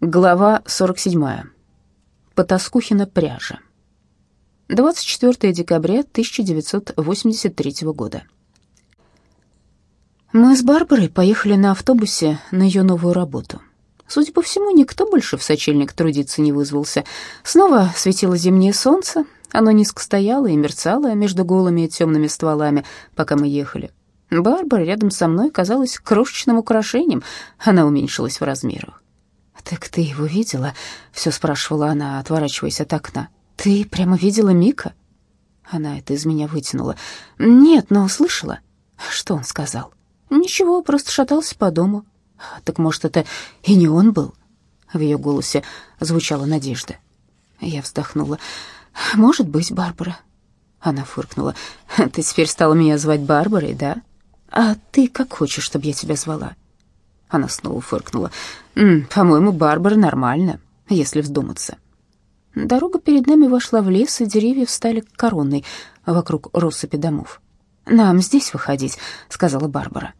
Глава 47. Потаскухина пряжа. 24 декабря 1983 года. Мы с Барбарой поехали на автобусе на ее новую работу. Судя по всему, никто больше в сочельник трудиться не вызвался. Снова светило зимнее солнце, оно низко стояло и мерцало между голыми темными стволами, пока мы ехали. Барбара рядом со мной казалась крошечным украшением, она уменьшилась в размерах. «Так ты его видела?» — все спрашивала она, отворачиваясь от окна. «Ты прямо видела Мика?» Она это из меня вытянула. «Нет, но слышала». «Что он сказал?» «Ничего, просто шатался по дому». «Так, может, это и не он был?» В ее голосе звучала надежда. Я вздохнула. «Может быть, Барбара». Она фыркнула. «Ты теперь стала меня звать Барбарой, да? А ты как хочешь, чтобы я тебя звала?» Она снова фыркнула. «По-моему, Барбара нормально, если вздуматься». Дорога перед нами вошла в лес, и деревья встали короной вокруг россыпи домов. «Нам здесь выходить», — сказала Барбара.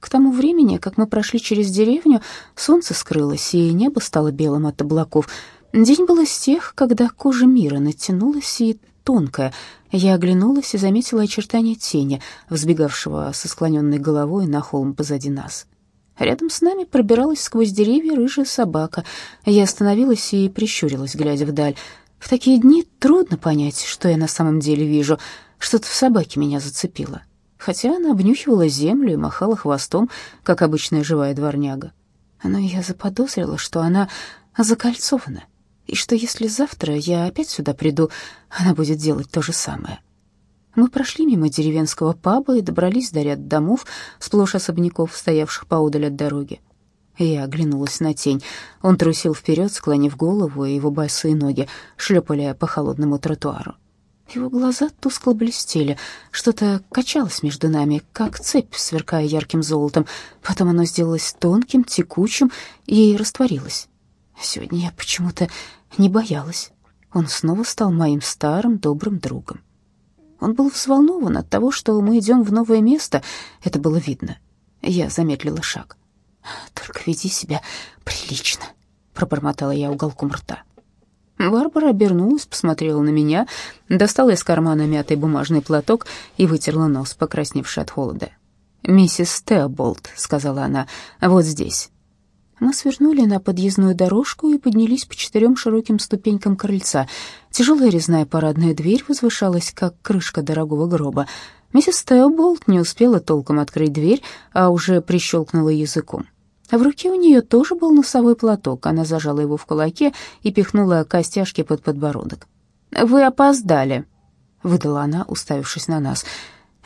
К тому времени, как мы прошли через деревню, солнце скрылось, и небо стало белым от облаков. День был из тех, когда кожа мира натянулась и тонкая. Я оглянулась и заметила очертания тени, взбегавшего со склоненной головой на холм позади нас. Рядом с нами пробиралась сквозь деревья рыжая собака. Я остановилась и прищурилась, глядя вдаль. В такие дни трудно понять, что я на самом деле вижу. Что-то в собаке меня зацепило. Хотя она обнюхивала землю и махала хвостом, как обычная живая дворняга. Но я заподозрила, что она закольцована, и что если завтра я опять сюда приду, она будет делать то же самое. Мы прошли мимо деревенского паба и добрались до ряда домов, сплошь особняков, стоявших поодаль от дороги. Я оглянулась на тень. Он трусил вперед, склонив голову, и его босые ноги шлепали по холодному тротуару. Его глаза тускло блестели, что-то качалось между нами, как цепь, сверкая ярким золотом. Потом оно сделалось тонким, текучим и растворилось. Сегодня я почему-то не боялась. Он снова стал моим старым добрым другом. Он был взволнован от того, что мы идем в новое место, это было видно. Я замедлила шаг. «Только веди себя прилично», — пробормотала я уголком рта. Барбара обернулась, посмотрела на меня, достала из кармана мятый бумажный платок и вытерла нос, покрасневший от холода. «Миссис Теоболт», — сказала она, — «вот здесь». Мы свернули на подъездную дорожку и поднялись по четырем широким ступенькам крыльца. Тяжелая резная парадная дверь возвышалась, как крышка дорогого гроба. Миссис Теоболт не успела толком открыть дверь, а уже прищелкнула языком. В руке у нее тоже был носовой платок. Она зажала его в кулаке и пихнула костяшки под подбородок. «Вы опоздали», — выдала она, уставившись на нас.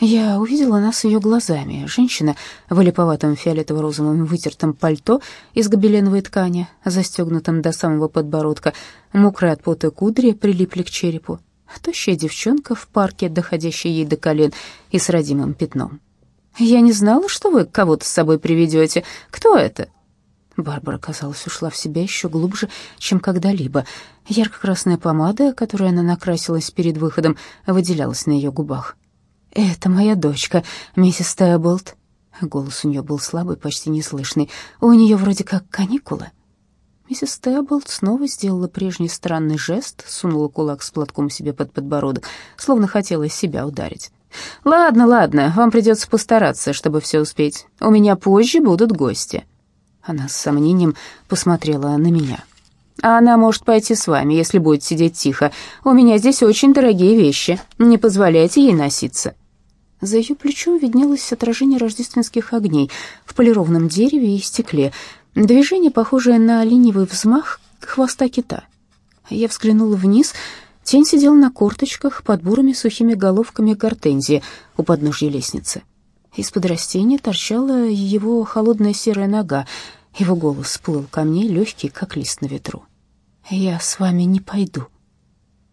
Я увидела нас ее глазами. Женщина в липоватом фиолетово-розовом вытертом пальто из гобеленовой ткани, застегнутом до самого подбородка, мокрые от пота кудри прилипли к черепу. Тощая девчонка в парке, доходящая ей до колен и с родимым пятном. «Я не знала, что вы кого-то с собой приведете. Кто это?» Барбара, казалось, ушла в себя еще глубже, чем когда-либо. Ярко-красная помада, которой она накрасилась перед выходом, выделялась на ее губах. «Это моя дочка, миссис Тэбблд». Голос у нее был слабый, почти неслышный. «У нее вроде как каникулы». Миссис Тэбблд снова сделала прежний странный жест, сунула кулак с платком себе под подбородок, словно хотела себя ударить. «Ладно, ладно, вам придется постараться, чтобы все успеть. У меня позже будут гости». Она с сомнением посмотрела на меня. А она может пойти с вами, если будет сидеть тихо. У меня здесь очень дорогие вещи. Не позволяйте ей носиться». За ее плечом виднелось отражение рождественских огней в полированном дереве и стекле. Движение, похожее на ленивый взмах хвоста кита. Я взглянула вниз. Тень сидел на корточках под бурыми сухими головками гортензии у подножья лестницы. Из-под растения торчала его холодная серая нога. Его голос плыл ко мне, легкий, как лист на ветру. «Я с вами не пойду».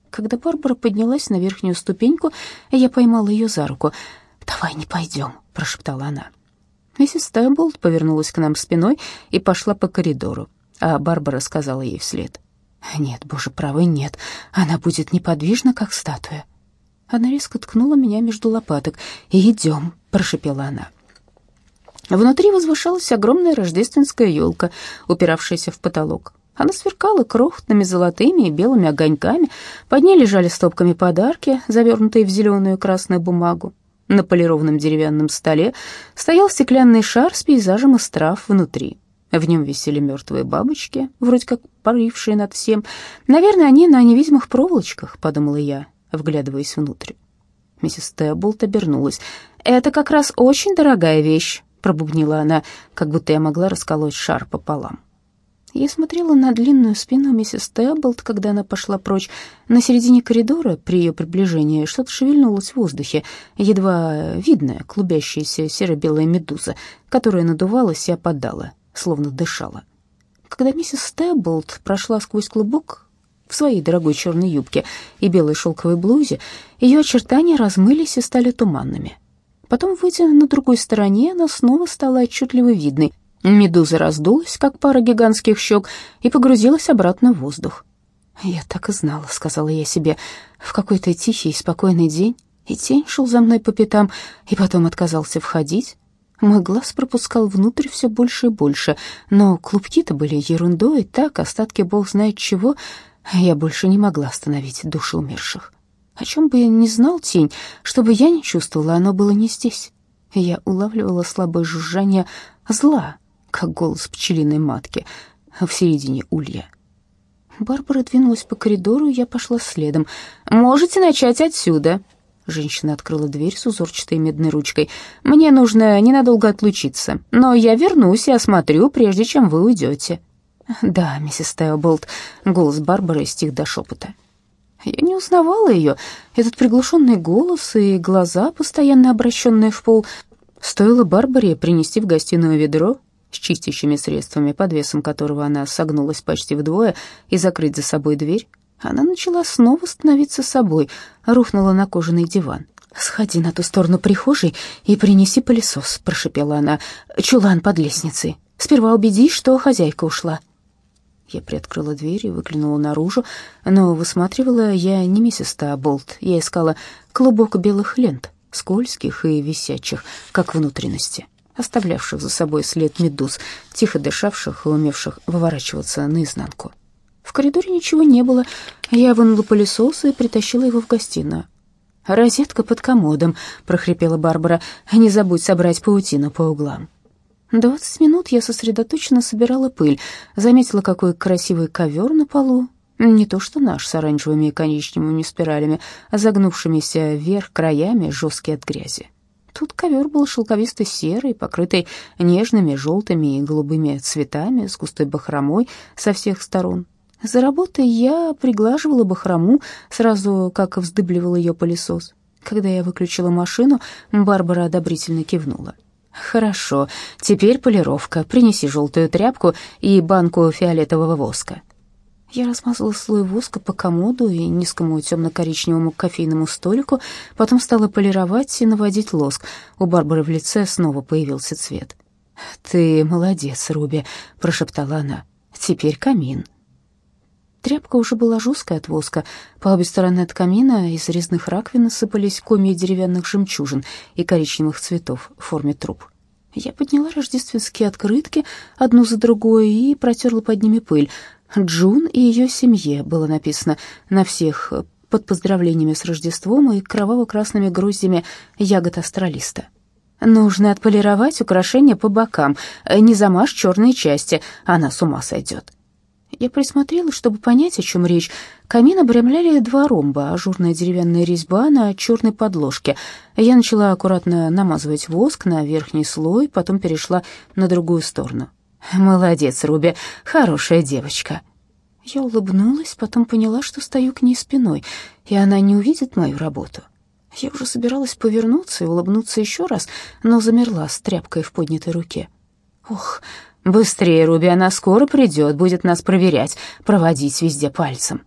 Когда Барбара поднялась на верхнюю ступеньку, я поймала ее за руку. «Давай не пойдем», — прошептала она. Миссис Тэмблд повернулась к нам спиной и пошла по коридору, а Барбара сказала ей вслед. «Нет, боже правый, нет, она будет неподвижна, как статуя». Она резко ткнула меня между лопаток. «Идем», — прошепела она. Внутри возвышалась огромная рождественская елка, упиравшаяся в потолок. Она сверкала крохотными золотыми и белыми огоньками. Под ней лежали стопками подарки, завернутые в зеленую и красную бумагу. На полированном деревянном столе стоял стеклянный шар с пейзажем из трав внутри. В нем висели мертвые бабочки, вроде как парившие над всем. Наверное, они на невидимых проволочках, подумала я, вглядываясь внутрь. Миссис Тэбблт обернулась. «Это как раз очень дорогая вещь», — пробубнила она, как будто я могла расколоть шар пополам. Я смотрела на длинную спину миссис Тэбблт, когда она пошла прочь. На середине коридора, при ее приближении, что-то шевельнулось в воздухе, едва видная, клубящаяся серо-белая медуза, которая надувалась и опадала, словно дышала. Когда миссис Тэбблт прошла сквозь клубок, в своей дорогой черной юбке и белой шелковой блузе, ее очертания размылись и стали туманными. Потом, выйдя на другой стороне, она снова стала отчетливо видной. Медуза раздулась, как пара гигантских щек, и погрузилась обратно в воздух. «Я так и знала», — сказала я себе, — «в какой-то тихий и спокойный день, и тень шел за мной по пятам, и потом отказался входить». Мой глаз пропускал внутрь все больше и больше, но клубки-то были ерундой, так, остатки бог знает чего, я больше не могла остановить души умерших. О чем бы я ни знал тень, чтобы я не чувствовала, оно было не здесь. Я улавливала слабое жужжание зла, как голос пчелиной матки в середине улья. Барбара двинулась по коридору, я пошла следом. «Можете начать отсюда». Женщина открыла дверь с узорчатой медной ручкой. «Мне нужно ненадолго отлучиться, но я вернусь и осмотрю, прежде чем вы уйдете». «Да, миссис Теоболт», — голос Барбары стих до шепота. Я не узнавала ее. Этот приглушенный голос и глаза, постоянно обращенные в пол. Стоило Барбаре принести в гостиную ведро с чистящими средствами, под весом которого она согнулась почти вдвое, и закрыть за собой дверь. Она начала снова становиться собой, рухнула на кожаный диван. «Сходи на ту сторону прихожей и принеси пылесос», — прошипела она. «Чулан под лестницей. Сперва убедись, что хозяйка ушла». Я приоткрыла дверь и выглянула наружу, но высматривала я не миссис Тааболт, я искала клубок белых лент, скользких и висячих, как внутренности, оставлявших за собой след медуз, тихо дышавших и умевших выворачиваться наизнанку. В коридоре ничего не было, я вынула пылесос и притащила его в гостиную. «Розетка под комодом», — прохрипела Барбара, — «не забудь собрать паутину по углам». Двадцать минут я сосредоточенно собирала пыль, заметила, какой красивый ковер на полу. Не то что наш с оранжевыми и коричневыми спиралями, а загнувшимися вверх краями, жесткий от грязи. Тут ковер был шелковисто-серый, покрытый нежными желтыми и голубыми цветами, с густой бахромой со всех сторон. За работой я приглаживала бахрому, сразу как вздыбливал ее пылесос. Когда я выключила машину, Барбара одобрительно кивнула. «Хорошо, теперь полировка. Принеси желтую тряпку и банку фиолетового воска». Я размазала слой воска по комоду и низкому темно-коричневому кофейному столику, потом стала полировать и наводить лоск. У Барбары в лице снова появился цвет. «Ты молодец, Руби», — прошептала она. «Теперь камин». Тряпка уже была жесткая от воска. По обе стороны от камина из резных раковин сыпались комья деревянных жемчужин и коричневых цветов в форме труб. Я подняла рождественские открытки одну за другой и протерла под ними пыль. «Джун и ее семье» было написано на всех под поздравлениями с Рождеством и кроваво-красными гроздями ягод астралиста. «Нужно отполировать украшения по бокам, не замажь черные части, она с ума сойдет». Я присмотрелась, чтобы понять, о чем речь. Камин обрамляли два ромба, ажурная деревянная резьба на черной подложке. Я начала аккуратно намазывать воск на верхний слой, потом перешла на другую сторону. «Молодец, Руби, хорошая девочка». Я улыбнулась, потом поняла, что стою к ней спиной, и она не увидит мою работу. Я уже собиралась повернуться и улыбнуться еще раз, но замерла с тряпкой в поднятой руке. Ох, «Быстрее, Руби, она скоро придет, будет нас проверять, проводить везде пальцем».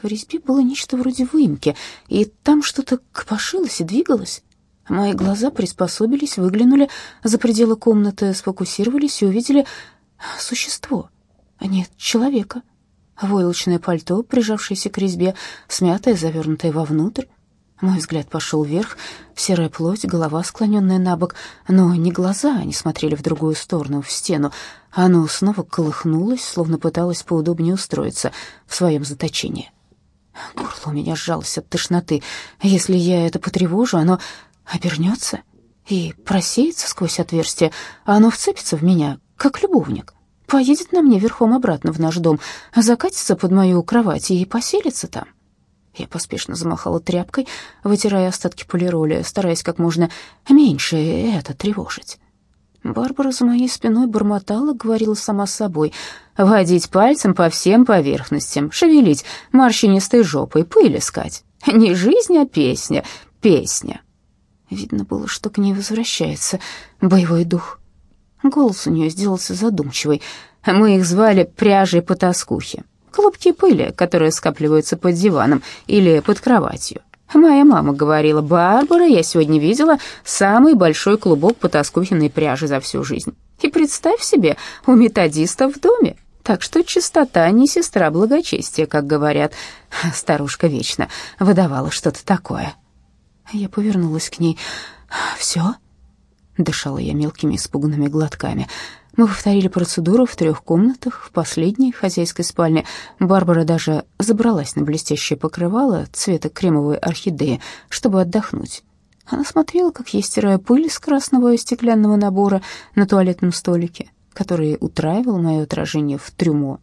В резьбе было нечто вроде выемки, и там что-то копошилось и двигалось. Мои глаза приспособились, выглянули за пределы комнаты, сфокусировались и увидели существо. А нет, человека. Войлочное пальто, прижавшееся к резьбе, смятое, завернутое вовнутрь. Мой взгляд пошел вверх, серая плоть, голова склоненная на бок, но не глаза, они смотрели в другую сторону, в стену. Оно снова колыхнулось, словно пыталось поудобнее устроиться в своем заточении. Горло у меня сжалось от тошноты. Если я это потревожу, оно обернется и просеется сквозь отверстие, а оно вцепится в меня, как любовник. Поедет на мне верхом обратно в наш дом, закатится под мою кровать и поселится там. Я поспешно замахала тряпкой, вытирая остатки полироли, стараясь как можно меньше это тревожить. Барбара за моей спиной бормотала, говорила сама с собой. «Водить пальцем по всем поверхностям, шевелить морщинистой жопой, пыль искать. Не жизнь, а песня, песня». Видно было, что к ней возвращается боевой дух. Голос у нее сделался задумчивый. Мы их звали пряжей потаскухи. Клубки пыли, которые скапливаются под диваном или под кроватью. Моя мама говорила, «Барбара, я сегодня видела самый большой клубок потаскухиной пряжи за всю жизнь. И представь себе, у методиста в доме. Так что чистота не сестра благочестия, как говорят. Старушка вечно выдавала что-то такое». Я повернулась к ней. «Все?» Дышала я мелкими испуганными глотками. Мы повторили процедуру в трех комнатах. В последней, хозяйской спальне, Барбара даже забралась на блестящее покрывало цвета кремовой орхидеи, чтобы отдохнуть. Она смотрела, как я стираю пыль с красного стеклянного набора на туалетном столике, который утраивал мое отражение в трюмо.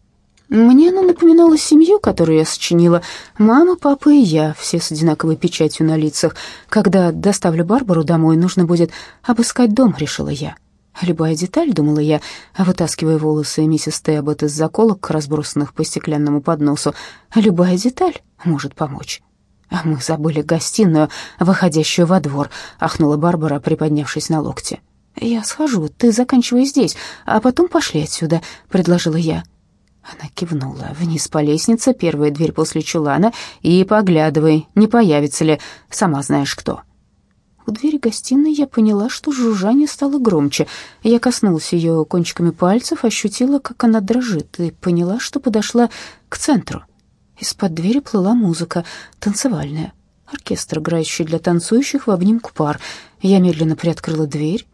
Мне оно напоминало семью, которую я сочинила. Мама, папа и я, все с одинаковой печатью на лицах. Когда доставлю Барбару домой, нужно будет обыскать дом, решила я. Любая деталь, думала я, вытаскивая волосы миссис Тэббот из заколок, разбросанных по стеклянному подносу, любая деталь может помочь. А мы забыли гостиную, выходящую во двор, ахнула Барбара, приподнявшись на локте. Я схожу, ты заканчивай здесь, а потом пошли отсюда, предложила я. Она кивнула. Вниз по лестнице, первая дверь после чулана, и поглядывай, не появится ли, сама знаешь кто. У двери гостиной я поняла, что жужжание стало громче. Я коснулась ее кончиками пальцев, ощутила, как она дрожит, и поняла, что подошла к центру. Из-под двери плыла музыка, танцевальная. Оркестр, играющий для танцующих в обнимку пар. Я медленно приоткрыла дверь.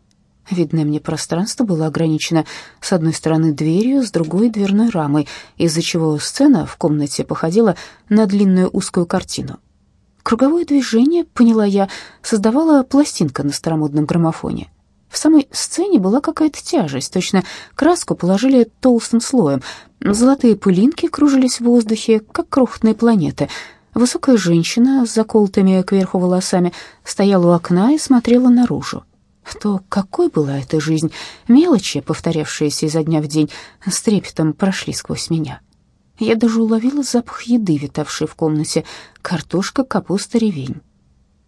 Видное мне пространство было ограничено с одной стороны дверью, с другой — дверной рамой, из-за чего сцена в комнате походила на длинную узкую картину. Круговое движение, поняла я, создавала пластинка на старомодном граммофоне. В самой сцене была какая-то тяжесть, точно краску положили толстым слоем. Золотые пылинки кружились в воздухе, как крохотные планеты. Высокая женщина с заколотыми кверху волосами стояла у окна и смотрела наружу. То какой была эта жизнь? Мелочи, повторявшиеся изо дня в день, с трепетом прошли сквозь меня. Я даже уловила запах еды, витавший в комнате. Картошка, капуста, ревень.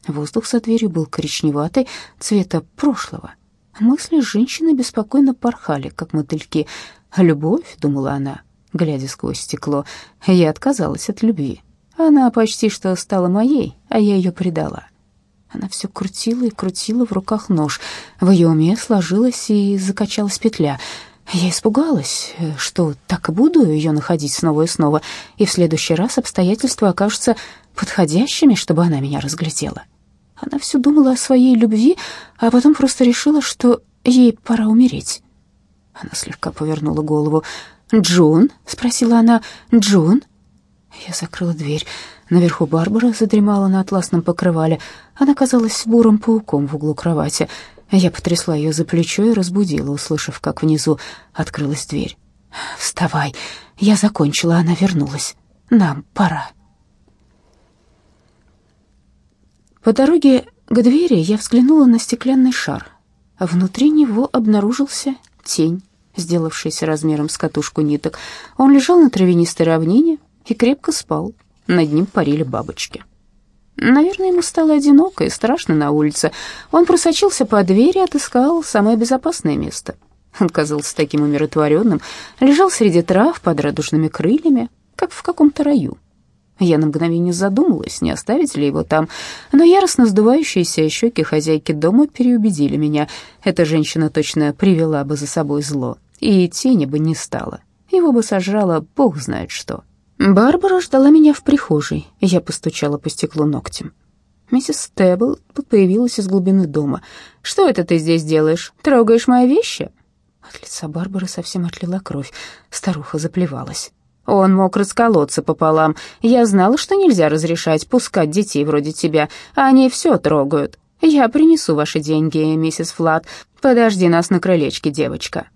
Воздух за дверью был коричневатый, цвета прошлого. Мысли женщины беспокойно порхали, как мотыльки. «Любовь», — думала она, глядя сквозь стекло, — «я отказалась от любви. Она почти что стала моей, а я ее предала». Она все крутила и крутила в руках нож. В ее уме сложилась и закачалась петля — я испугалась, что так и буду ее находить снова и снова, и в следующий раз обстоятельства окажутся подходящими, чтобы она меня разглядела. Она все думала о своей любви, а потом просто решила, что ей пора умереть. Она слегка повернула голову. «Джун?» — спросила она. «Джун?» Я закрыла дверь. Наверху Барбара задремала на атласном покрывале. Она казалась бурым пауком в углу кровати — я потрясла ее за плечо и разбудила, услышав, как внизу открылась дверь. «Вставай, я закончила, она вернулась. Нам пора». По дороге к двери я взглянула на стеклянный шар. Внутри него обнаружился тень, сделавшийся размером с катушку ниток. Он лежал на травянистой равнине и крепко спал. Над ним парили бабочки. Наверное, ему стало одиноко и страшно на улице. Он просочился по двери и отыскал самое безопасное место. Он казался таким умиротворенным, лежал среди трав под радужными крыльями, как в каком-то раю. Я на мгновение задумалась, не оставить ли его там, но яростно сдувающиеся щеки хозяйки дома переубедили меня. Эта женщина точно привела бы за собой зло, и тени бы не стало. Его бы сожрало бог знает что. Барбара ждала меня в прихожей, я постучала по стеклу ногтем. Миссис Стебл появилась из глубины дома. «Что это ты здесь делаешь? Трогаешь мои вещи?» От лица Барбары совсем отлила кровь. Старуха заплевалась. Он мог расколоться пополам. Я знала, что нельзя разрешать пускать детей вроде тебя. Они все трогают. Я принесу ваши деньги, миссис Флат. Подожди нас на крылечке, девочка».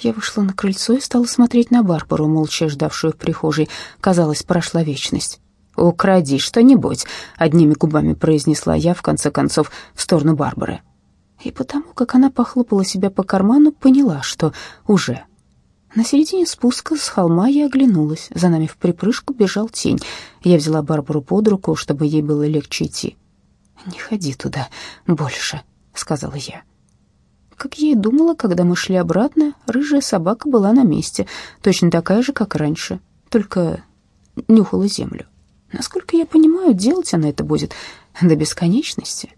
Я вышла на крыльцо и стала смотреть на Барбару, молча ждавшую в прихожей. Казалось, прошла вечность. «Укради что-нибудь», — одними губами произнесла я, в конце концов, в сторону Барбары. И потому, как она похлопала себя по карману, поняла, что уже. На середине спуска с холма я оглянулась. За нами в припрыжку бежал тень. Я взяла Барбару под руку, чтобы ей было легче идти. «Не ходи туда больше», — сказала я. Как я и думала, когда мы шли обратно, рыжая собака была на месте, точно такая же, как раньше, только нюхала землю. Насколько я понимаю, делать она это будет до бесконечности.